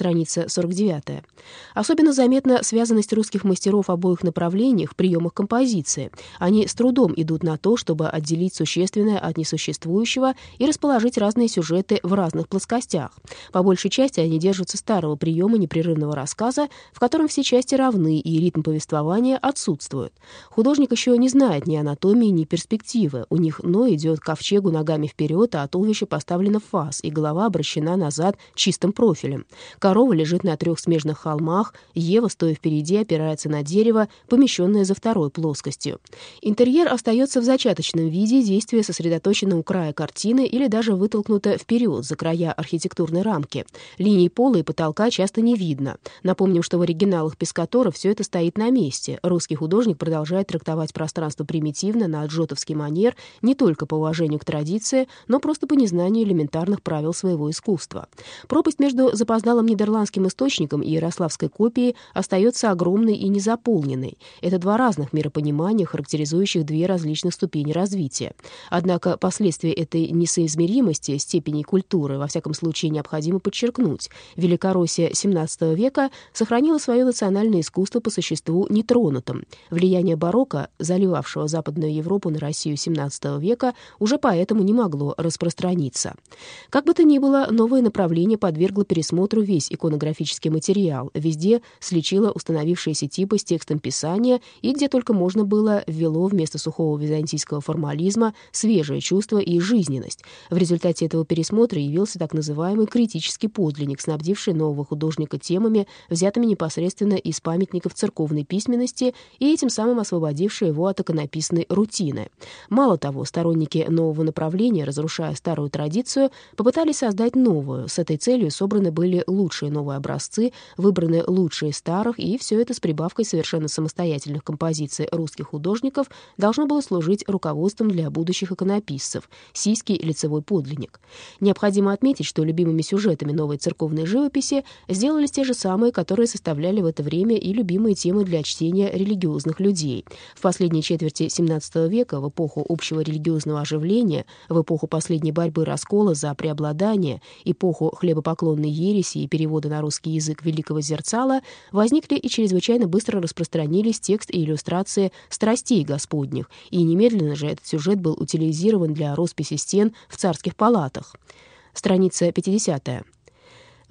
страница 49. Особенно заметна связанность русских мастеров обоих направлениях в приемах композиции. Они с трудом идут на то, чтобы отделить существенное от несуществующего и расположить разные сюжеты в разных плоскостях. По большей части они держатся старого приема непрерывного рассказа, в котором все части равны и ритм повествования отсутствует. Художник еще не знает ни анатомии, ни перспективы. У них но идет ковчегу ногами вперед, а туловище поставлено в фас, и голова обращена назад чистым профилем. Корова лежит на трех смежных холмах, Ева, стоя впереди, опирается на дерево, помещенное за второй плоскостью. Интерьер остается в зачаточном виде, действие сосредоточено у края картины или даже вытолкнуто вперед, за края архитектурной рамки. Линий пола и потолка часто не видно. Напомним, что в оригиналах Пескатора все это стоит на месте. Русский художник продолжает трактовать пространство примитивно, на джотовский манер, не только по уважению к традиции, но просто по незнанию элементарных правил своего искусства. Пропасть между запоздалым нидерландским источником и ярославской копией остается огромной и незаполненной. Это два разных миропонимания, характеризующих две различных ступени развития. Однако последствия этой несоизмеримости степени культуры, во всяком случае, необходимо подчеркнуть. Великороссия XVII века сохранила свое национальное искусство по существу нетронутым. Влияние барокко, заливавшего Западную Европу на Россию XVII века, уже поэтому не могло распространиться. Как бы то ни было, новое направление подвергло пересмотру весь иконографический материал, везде слечило установившиеся типы с текстом Писания и где только можно было ввело вместо сухого византийского формализма свежее чувство и жизненность. В результате этого пересмотра явился так называемый критический подлинник, снабдивший нового художника темами, взятыми непосредственно из памятников церковной письменности и этим самым освободивший его от иконописной рутины. Мало того, сторонники нового направления, разрушая старую традицию, попытались создать новую. С этой целью собраны были лучшие новые образцы, выбраны лучшие старых, и все это с прибавкой совершенно самостоятельных композиций русских художников должно было служить руководством для будущих иконописцев — сийский лицевой подлинник. Необходимо отметить, что любимыми сюжетами новой церковной живописи сделались те же самые, которые составляли в это время и любимые темы для чтения религиозных людей. В последней четверти XVII века, в эпоху общего религиозного оживления, в эпоху последней борьбы раскола за преобладание, эпоху хлебопоклонной ереси и перевода на русский язык Великого Зерцала, возникли и чрезвычайно быстро распространились текст и иллюстрации страстей Господних, и немедленно же этот сюжет был утилизирован для росписи стен в царских палатах. Страница 50.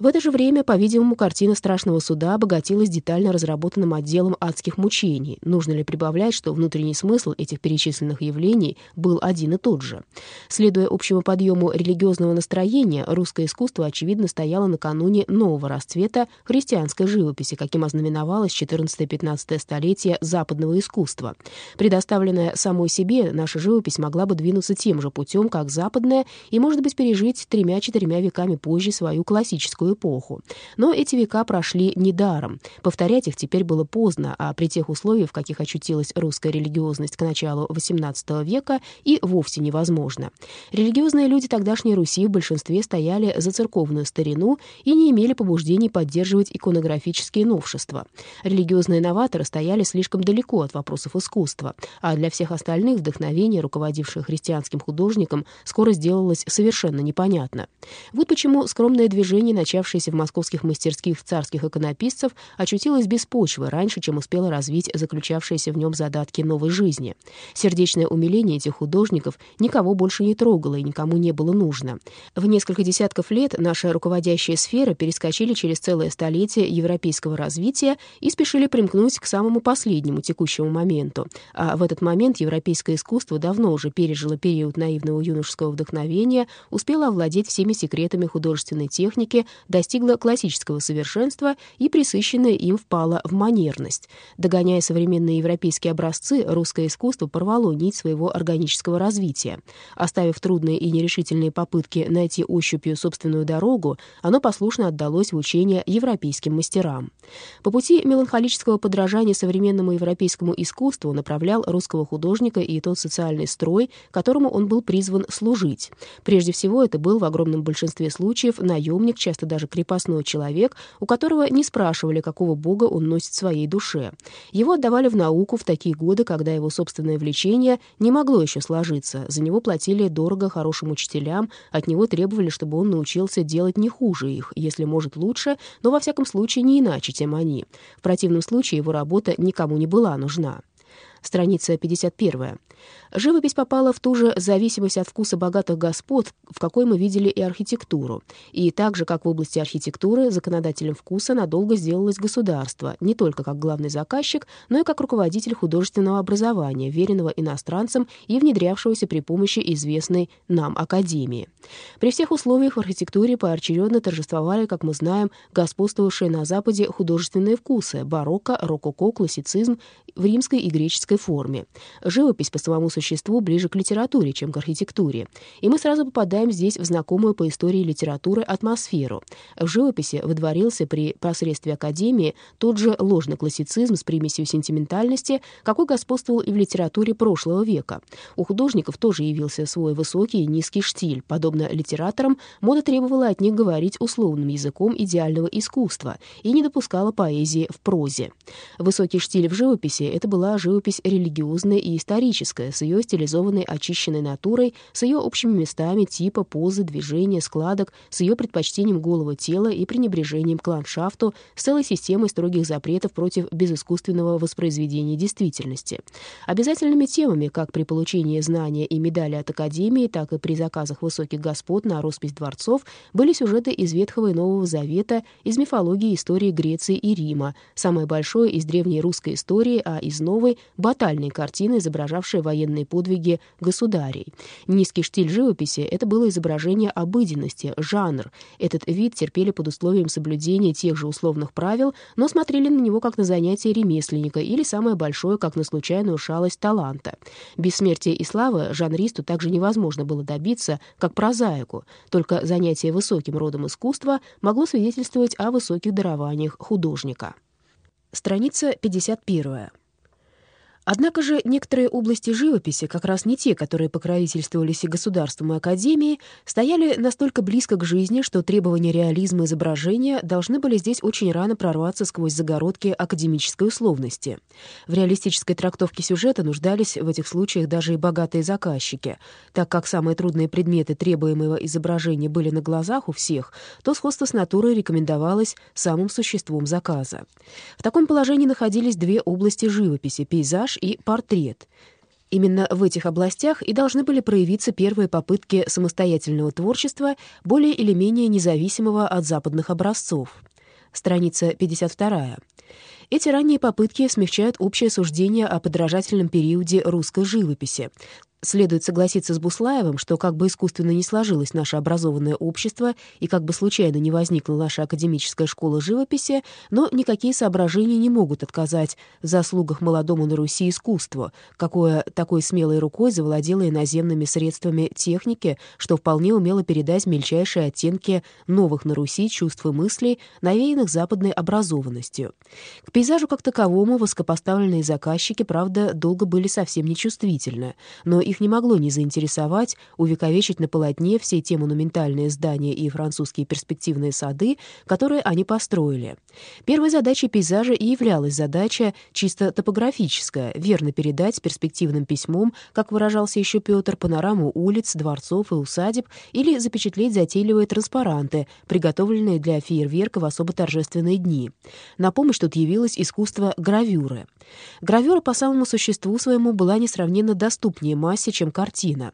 В это же время, по-видимому, картина страшного суда обогатилась детально разработанным отделом адских мучений. Нужно ли прибавлять, что внутренний смысл этих перечисленных явлений был один и тот же? Следуя общему подъему религиозного настроения, русское искусство, очевидно, стояло накануне нового расцвета христианской живописи, каким ознаменовалось 14-15 столетие западного искусства. Предоставленная самой себе, наша живопись могла бы двинуться тем же путем, как западная, и, может быть, пережить тремя-четырьмя веками позже свою классическую эпоху. Но эти века прошли недаром. Повторять их теперь было поздно, а при тех условиях, в каких очутилась русская религиозность к началу XVIII века, и вовсе невозможно. Религиозные люди тогдашней Руси в большинстве стояли за церковную старину и не имели побуждений поддерживать иконографические новшества. Религиозные новаторы стояли слишком далеко от вопросов искусства, а для всех остальных вдохновение, руководившее христианским художником, скоро сделалось совершенно непонятно. Вот почему скромное движение, начавшее начавшееся в московских мастерских царских иконописцев, очутилось без почвы раньше, чем успело развить заключавшиеся в нем задатки новой жизни. Сердечное умиление этих художников никого больше не трогало и никому не было нужно. В несколько десятков лет наша руководящая сфера перескочили через целое столетие европейского развития и спешили примкнуть к самому последнему текущему моменту. А в этот момент европейское искусство давно уже пережило период наивного юношеского вдохновения, успело овладеть всеми секретами художественной техники, достигла классического совершенства и присыщенная им впала в манерность. Догоняя современные европейские образцы, русское искусство порвало нить своего органического развития. Оставив трудные и нерешительные попытки найти ощупью собственную дорогу, оно послушно отдалось в учение европейским мастерам. По пути меланхолического подражания современному европейскому искусству направлял русского художника и тот социальный строй, которому он был призван служить. Прежде всего, это был в огромном большинстве случаев наемник, часто даже даже крепостной человек, у которого не спрашивали, какого бога он носит в своей душе. Его отдавали в науку в такие годы, когда его собственное влечение не могло еще сложиться. За него платили дорого хорошим учителям, от него требовали, чтобы он научился делать не хуже их, если может лучше, но во всяком случае не иначе, чем они. В противном случае его работа никому не была нужна. Страница 51. Живопись попала в ту же зависимость от вкуса богатых господ, в какой мы видели и архитектуру. И так же, как в области архитектуры, законодателем вкуса надолго сделалось государство, не только как главный заказчик, но и как руководитель художественного образования, веренного иностранцам и внедрявшегося при помощи известной нам Академии. При всех условиях в архитектуре поочередно торжествовали, как мы знаем, господствовавшие на Западе художественные вкусы — барокко, рококо, классицизм в римской и греческой форме. Живопись по самому существу ближе к литературе, чем к архитектуре. И мы сразу попадаем здесь в знакомую по истории литературы атмосферу. В живописи выдворился при посредстве Академии тот же ложный классицизм с примесью сентиментальности, какой господствовал и в литературе прошлого века. У художников тоже явился свой высокий и низкий штиль. Подобно литераторам, мода требовала от них говорить условным языком идеального искусства и не допускала поэзии в прозе. Высокий штиль в живописи — это была живопись религиозная и историческая, с ее стилизованной очищенной натурой, с ее общими местами типа, позы, движения, складок, с ее предпочтением голого тела и пренебрежением к ландшафту, с целой системой строгих запретов против безыскусственного воспроизведения действительности. Обязательными темами, как при получении знания и медали от Академии, так и при заказах высоких господ на роспись дворцов, были сюжеты из Ветхого и Нового Завета, из мифологии истории Греции и Рима, самое большое из древней русской истории, а из новой — батальные картины, изображавшие военные подвиги государей. Низкий штиль живописи — это было изображение обыденности, жанр. Этот вид терпели под условием соблюдения тех же условных правил, но смотрели на него как на занятие ремесленника или самое большое, как на случайную шалость таланта. Бессмертия и славы жанристу также невозможно было добиться, как прозаику. Только занятие высоким родом искусства могло свидетельствовать о высоких дарованиях художника. Страница 51. Однако же некоторые области живописи, как раз не те, которые покровительствовались и государством, и академией, стояли настолько близко к жизни, что требования реализма изображения должны были здесь очень рано прорваться сквозь загородки академической условности. В реалистической трактовке сюжета нуждались в этих случаях даже и богатые заказчики. Так как самые трудные предметы требуемого изображения были на глазах у всех, то сходство с натурой рекомендовалось самым существом заказа. В таком положении находились две области живописи — пейзаж и портрет. Именно в этих областях и должны были проявиться первые попытки самостоятельного творчества, более или менее независимого от западных образцов. Страница 52. Эти ранние попытки смягчают общее суждение о подражательном периоде русской живописи. Следует согласиться с Буслаевым, что как бы искусственно не сложилось наше образованное общество и как бы случайно не возникла наша академическая школа живописи, но никакие соображения не могут отказать в заслугах молодому на Руси искусству, какое такой смелой рукой завладело иноземными средствами техники, что вполне умело передать мельчайшие оттенки новых на Руси чувств и мыслей, навеянных западной образованностью. К пейзажу как таковому высокопоставленные заказчики, правда, долго были совсем нечувствительны, но их не могло не заинтересовать увековечить на полотне все те монументальные здания и французские перспективные сады, которые они построили. Первой задачей пейзажа и являлась задача чисто топографическая, верно передать перспективным письмом, как выражался еще Петр, панораму улиц, дворцов и усадеб, или запечатлеть затейливые транспаранты, приготовленные для фейерверка в особо торжественные дни. На помощь тут явилось искусство гравюры. Гравюра по самому существу своему была несравненно доступнее массе, чем картина.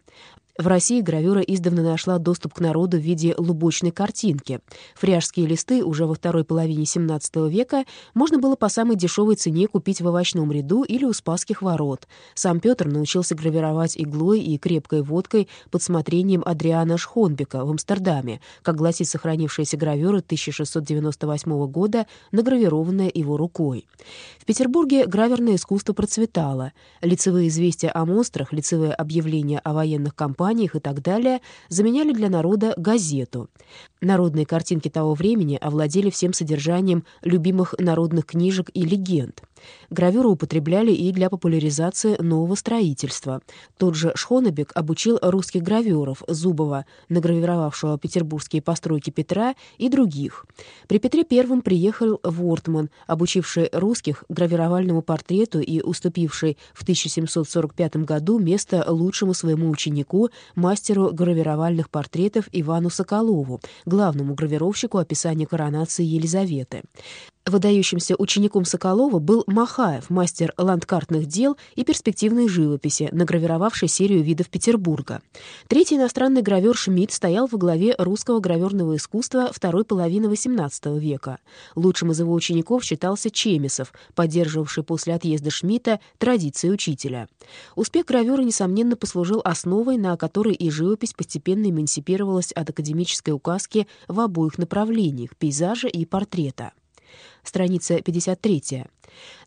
В России гравюра издавна нашла доступ к народу в виде лубочной картинки. Фряжские листы уже во второй половине XVII века можно было по самой дешевой цене купить в овощном ряду или у Спасских ворот. Сам Петр научился гравировать иглой и крепкой водкой под смотрением Адриана Шхонбека в Амстердаме, как гласит сохранившаяся гравюра 1698 года, награвированная его рукой. В Петербурге граверное искусство процветало. Лицевые известия о монстрах, лицевые объявления о военных кампаниях и так далее, заменяли для народа газету. Народные картинки того времени овладели всем содержанием любимых народных книжек и легенд. Гравюру употребляли и для популяризации нового строительства. Тот же Шхонебек обучил русских граверов Зубова, награвировавшего петербургские постройки Петра, и других. При Петре I приехал Вортман, обучивший русских гравировальному портрету и уступивший в 1745 году место лучшему своему ученику, мастеру гравировальных портретов Ивану Соколову, главному гравировщику описания коронации Елизаветы. Выдающимся учеником Соколова был Махаев, мастер ландкартных дел и перспективной живописи, награвировавший серию видов Петербурга. Третий иностранный гравер Шмидт стоял во главе русского граверного искусства второй половины XVIII века. Лучшим из его учеников считался Чемисов, поддерживавший после отъезда Шмидта традиции учителя. Успех гравера, несомненно, послужил основой, на которой и живопись постепенно эмансипировалась от академической указки в обоих направлениях — пейзажа и портрета страница 53.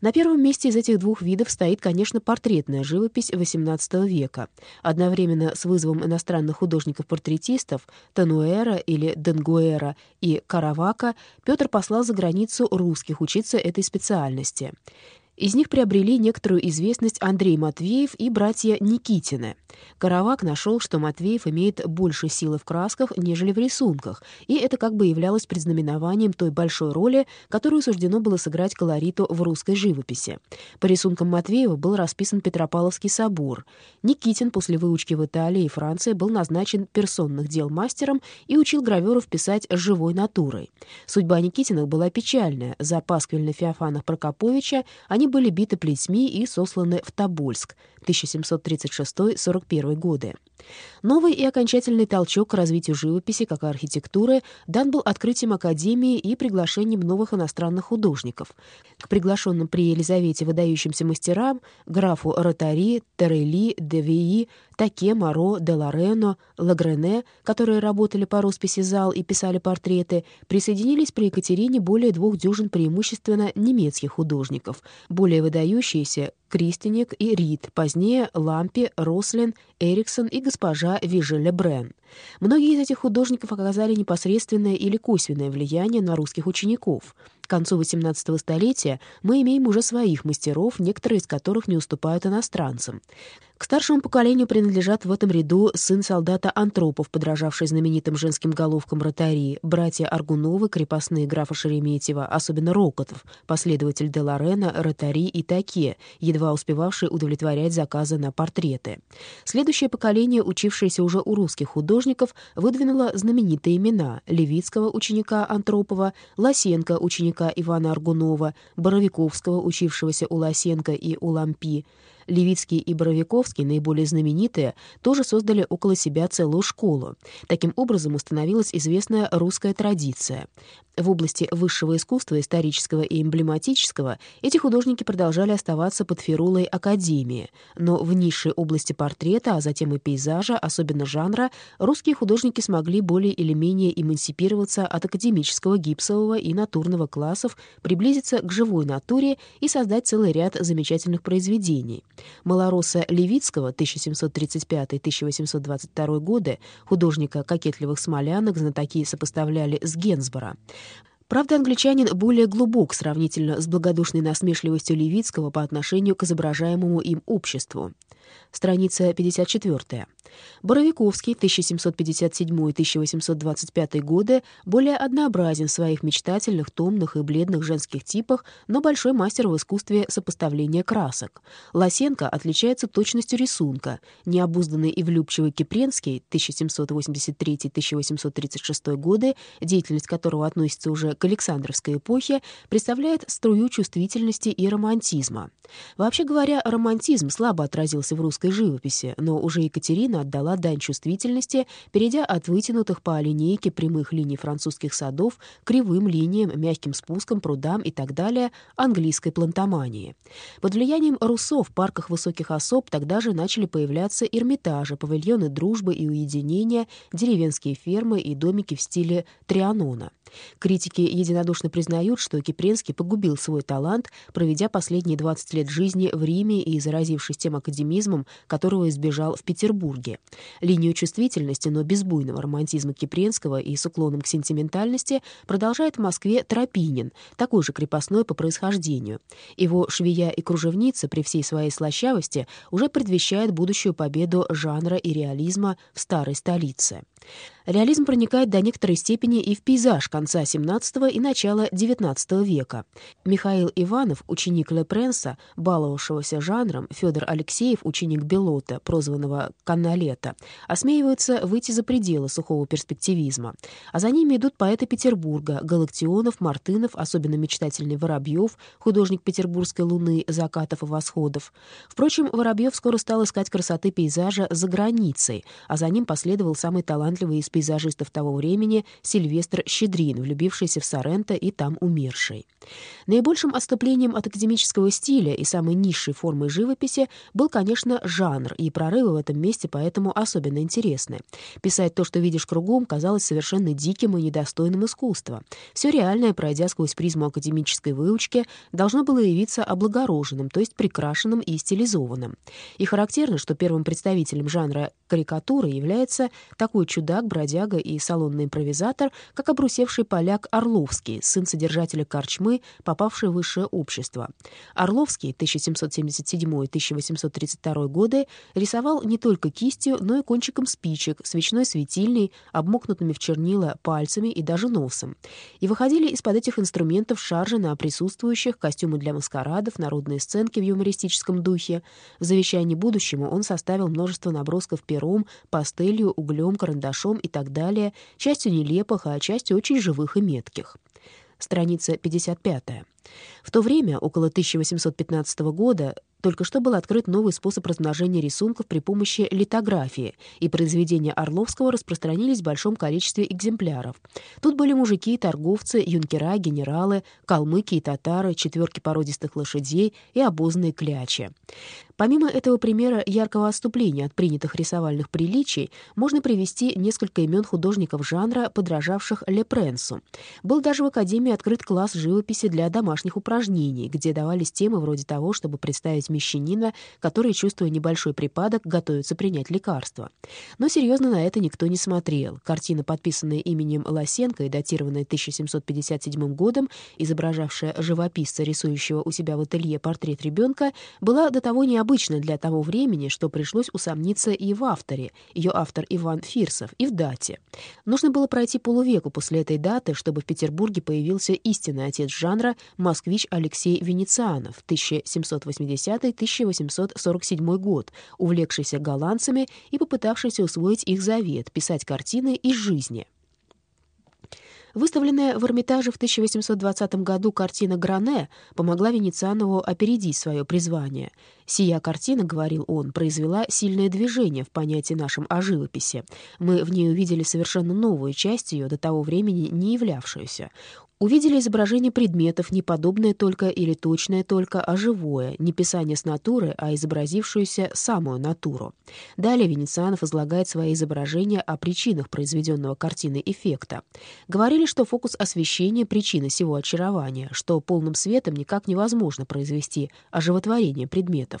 На первом месте из этих двух видов стоит, конечно, портретная живопись XVIII века. Одновременно с вызовом иностранных художников-портретистов Тануэра или Денгуэра и Каравака Петр послал за границу русских учиться этой специальности. Из них приобрели некоторую известность Андрей Матвеев и братья Никитины. Каравак нашел, что Матвеев имеет больше силы в красках, нежели в рисунках, и это как бы являлось предзнаменованием той большой роли, которую суждено было сыграть колориту в русской живописи. По рисункам Матвеева был расписан Петропавловский собор. Никитин после выучки в Италии и Франции был назначен персонных дел мастером и учил граверов писать живой натурой. Судьба Никитиных была печальная. За пасквиль Феофана Прокоповича они были биты плетьми и сосланы в Тобольск 1736-41 годы. Новый и окончательный толчок к развитию живописи как архитектуры дан был открытием Академии и приглашением новых иностранных художников. К приглашенным при Елизавете выдающимся мастерам графу Ротари, Терели, Девии, Таке, Моро, де Лорено, Лагрене, которые работали по росписи зал и писали портреты, присоединились при Екатерине более двух дюжин преимущественно немецких художников, более выдающиеся Кристиник и Рид, позднее Лампи, Рослин, Эриксон и госпожа Вижеля Брен. Многие из этих художников оказали непосредственное или косвенное влияние на русских учеников. К концу XVIII столетия мы имеем уже своих мастеров, некоторые из которых не уступают иностранцам. К старшему поколению принадлежат в этом ряду сын солдата Антропов, подражавший знаменитым женским головкам ротарии, братья Аргуновы, крепостные графа Шереметьева, особенно Рокотов, последователь де Лорена, ротари и Таке, едва успевавший удовлетворять заказы на портреты. Следующее поколение, учившееся уже у русских художников, выдвинуло знаменитые имена Левицкого ученика Антропова, Лосенко ученика Ивана Аргунова, Боровиковского, учившегося у Лосенко и у Лампи, Левицкий и Боровиковский, наиболее знаменитые, тоже создали около себя целую школу. Таким образом установилась известная русская традиция. В области высшего искусства, исторического и эмблематического, эти художники продолжали оставаться под фирулой Академии, но в низшей области портрета, а затем и пейзажа, особенно жанра, русские художники смогли более или менее эмансипироваться от академического гипсового и натурного классов, приблизиться к живой натуре и создать целый ряд замечательных произведений. Малороса Левицкого 1735-1822 годы, художника кокетливых смолянок, знатоки сопоставляли с Генсбора. Правда, англичанин более глубок сравнительно с благодушной насмешливостью Левицкого по отношению к изображаемому им обществу. Страница 54. Боровиковский, 1757-1825 годы, более однообразен в своих мечтательных, томных и бледных женских типах, но большой мастер в искусстве сопоставления красок. Лосенко отличается точностью рисунка. Необузданный и влюбчивый Кипренский, 1783-1836 годы, деятельность которого относится уже к Александровской эпохе, представляет струю чувствительности и романтизма. Вообще говоря, романтизм слабо отразился в русской живописи, но уже Екатерина отдала дань чувствительности, перейдя от вытянутых по линейке прямых линий французских садов кривым линиям, мягким спускам, прудам и так далее английской плантомании. Под влиянием Руссо в парках высоких особ тогда же начали появляться эрмитажи, павильоны дружбы и уединения, деревенские фермы и домики в стиле Трианона — Критики единодушно признают, что Кипренский погубил свой талант, проведя последние 20 лет жизни в Риме и заразившись тем академизмом, которого избежал в Петербурге. Линию чувствительности, но без буйного романтизма Кипренского и с уклоном к сентиментальности продолжает в Москве Тропинин, такой же крепостной по происхождению. Его «Швея и кружевница» при всей своей слащавости уже предвещает будущую победу жанра и реализма в старой столице. Реализм проникает до некоторой степени и в пейзаж конца XVII и начала XIX века. Михаил Иванов, ученик Лепренса, баловавшегося жанром, Федор Алексеев, ученик Белота, прозванного Каналета, осмеиваются выйти за пределы сухого перспективизма. А за ними идут поэты Петербурга, Галактионов, Мартынов, особенно мечтательный Воробьев, художник петербургской луны, закатов и восходов. Впрочем, Воробьев скоро стал искать красоты пейзажа за границей, а за ним последовал самый талантливый из пейзажистов того времени Сильвестр Щедрин, влюбившийся в Соренто и там умерший. Наибольшим отступлением от академического стиля и самой низшей формой живописи был, конечно, жанр, и прорывы в этом месте поэтому особенно интересны. Писать то, что видишь кругом, казалось совершенно диким и недостойным искусства. Все реальное, пройдя сквозь призму академической выучки, должно было явиться облагороженным, то есть прикрашенным и стилизованным. И характерно, что первым представителем жанра карикатуры является такой чудак, бродяга и салонный импровизатор, как обрусевший поляк Орловский, сын содержателя корчмы, попавший в высшее общество. Орловский 1777-1832 годы рисовал не только кистью, но и кончиком спичек, свечной светильной, обмокнутыми в чернила пальцами и даже носом. И выходили из-под этих инструментов шаржи на присутствующих, костюмы для маскарадов, народные сценки в юмористическом духе. В завещании будущему он составил множество набросков пером, пастелью, углем, карандашом и так далее, частью нелепых, а частью очень живых и метких. Страница 55. В то время, около 1815 года, только что был открыт новый способ размножения рисунков при помощи литографии, и произведения Орловского распространились в большом количестве экземпляров. Тут были мужики торговцы, юнкера, генералы, калмыки и татары, четверки породистых лошадей и обозные клячи. Помимо этого примера яркого отступления от принятых рисовальных приличий, можно привести несколько имен художников жанра, подражавших Лепренсу. Был даже в Академии открыт класс живописи для домашних упражнений, где давались темы вроде того, чтобы представить мещанина, который, чувствуя небольшой припадок, готовится принять лекарство. Но серьезно на это никто не смотрел. Картина, подписанная именем Лосенко и датированная 1757 годом, изображавшая живописца, рисующего у себя в ателье портрет ребенка, была до того необычной, необычно для того времени, что пришлось усомниться и в авторе, ее автор Иван Фирсов, и в дате. Нужно было пройти полувеку после этой даты, чтобы в Петербурге появился истинный отец жанра москвич Алексей Венецианов, 1780-1847 год, увлекшийся голландцами и попытавшийся усвоить их завет, писать картины из жизни. Выставленная в Эрмитаже в 1820 году картина «Гране» помогла Венецианову опередить свое призвание. «Сия картина, — говорил он, — произвела сильное движение в понятии нашем о живописи. Мы в ней увидели совершенно новую часть ее, до того времени не являвшуюся. Увидели изображение предметов, не подобное только или точное только, а живое, не писание с натуры, а изобразившуюся самую натуру. Далее Венецианов излагает свои изображения о причинах произведенного картины эффекта. Говорили, что фокус освещения — причина всего очарования, что полным светом никак невозможно произвести оживотворение предметов.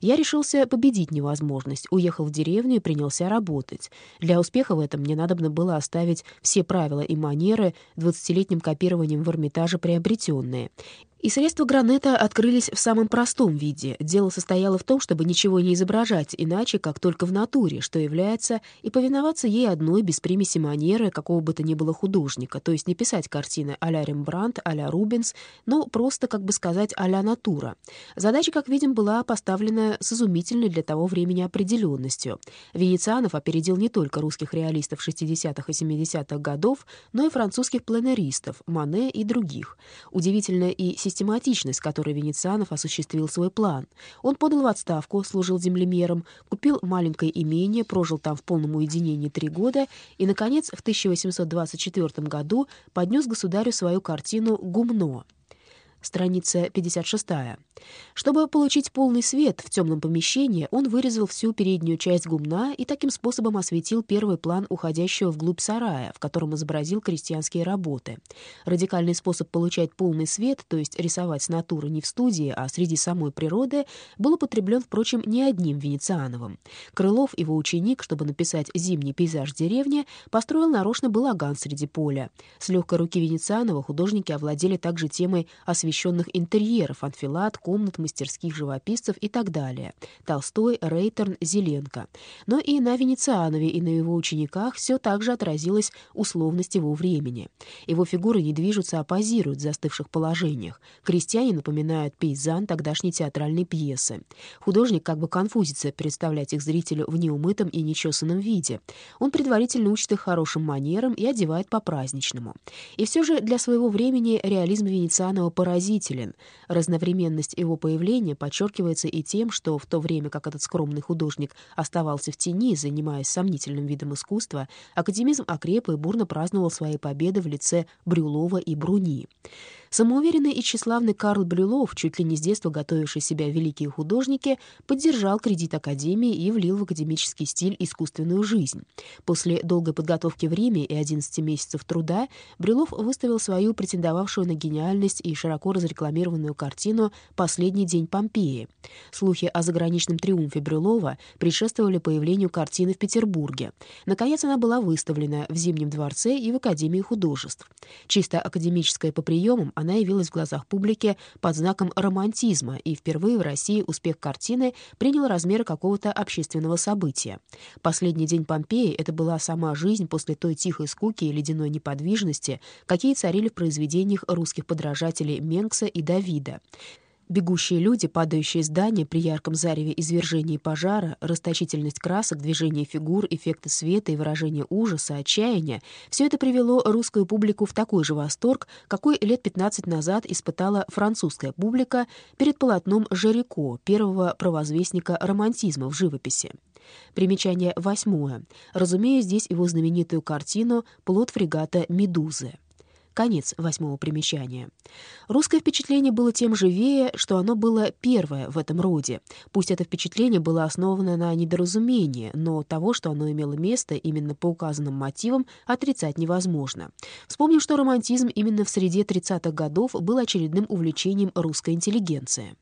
Я решился победить невозможность, уехал в деревню и принялся работать. Для успеха в этом мне надобно было оставить все правила и манеры двадцатилетним копированием в Эрмитаже приобретенные, и средства гранета открылись в самом простом виде. Дело состояло в том, чтобы ничего не изображать иначе, как только в натуре, что является, и повиноваться ей одной без примеси манеры какого бы то ни было художника, то есть не писать картины а-ля Рембрандт, а-ля Рубенс, но просто, как бы сказать, а-ля натура. Задача, как видим, была поставлена с изумительной для того времени определенностью. Венецианов опередил не только русских реалистов 60-х и 70-х годов, но и французских пленеристов, Мане и других. Удивительно и систематичность, с которой Венецианов осуществил свой план. Он подал в отставку, служил землемером, купил маленькое имение, прожил там в полном уединении три года и, наконец, в 1824 году поднес государю свою картину «Гумно». Страница 56. Чтобы получить полный свет в темном помещении, он вырезал всю переднюю часть гумна и таким способом осветил первый план уходящего вглубь сарая, в котором изобразил крестьянские работы. Радикальный способ получать полный свет, то есть рисовать с натуры не в студии, а среди самой природы, был употреблен, впрочем, не одним Венециановым. Крылов, его ученик, чтобы написать зимний пейзаж деревни, построил нарочно балаган среди поля. С легкой руки Венецианова художники овладели также темой освещенных интерьеров, анфилат, комнат, мастерских живописцев и так далее. Толстой, Рейтерн, Зеленко. Но и на Венецианове, и на его учениках все также отразилась условность его времени. Его фигуры не движутся, а позируют в застывших положениях. Крестьяне напоминают пейзан тогдашней театральной пьесы. Художник как бы конфузится представлять их зрителю в неумытом и нечесанном виде. Он предварительно учит их хорошим манерам и одевает по-праздничному. И все же для своего времени реализм Венецианова поразителен. Разновременность его появления подчеркивается и тем, что в то время как этот скромный художник оставался в тени, занимаясь сомнительным видом искусства, академизм окреп и бурно праздновал свои победы в лице Брюлова и Бруни. Самоуверенный и тщеславный Карл Брюлов, чуть ли не с детства готовивший себя великие художники, поддержал кредит Академии и влил в академический стиль искусственную жизнь. После долгой подготовки в Риме и 11 месяцев труда Брюлов выставил свою претендовавшую на гениальность и широко разрекламированную картину «Последний день Помпеи». Слухи о заграничном триумфе Брюлова предшествовали появлению картины в Петербурге. Наконец она была выставлена в Зимнем дворце и в Академии художеств. Чисто академическая по приемам, она явилась в глазах публики под знаком романтизма, и впервые в России успех картины принял размеры какого-то общественного события. «Последний день Помпеи» — это была сама жизнь после той тихой скуки и ледяной неподвижности, какие царили в произведениях русских подражателей Менкса и Давида. Бегущие люди, падающие здания при ярком зареве извержения и пожара, расточительность красок, движение фигур, эффекты света и выражение ужаса, отчаяния — все это привело русскую публику в такой же восторг, какой лет 15 назад испытала французская публика перед полотном Жарико, первого провозвестника романтизма в живописи. Примечание восьмое. Разумею здесь его знаменитую картину «Плод фрегата Медузы». Конец восьмого примечания. Русское впечатление было тем живее, что оно было первое в этом роде. Пусть это впечатление было основано на недоразумении, но того, что оно имело место именно по указанным мотивам, отрицать невозможно. Вспомним, что романтизм именно в среде 30-х годов был очередным увлечением русской интеллигенции.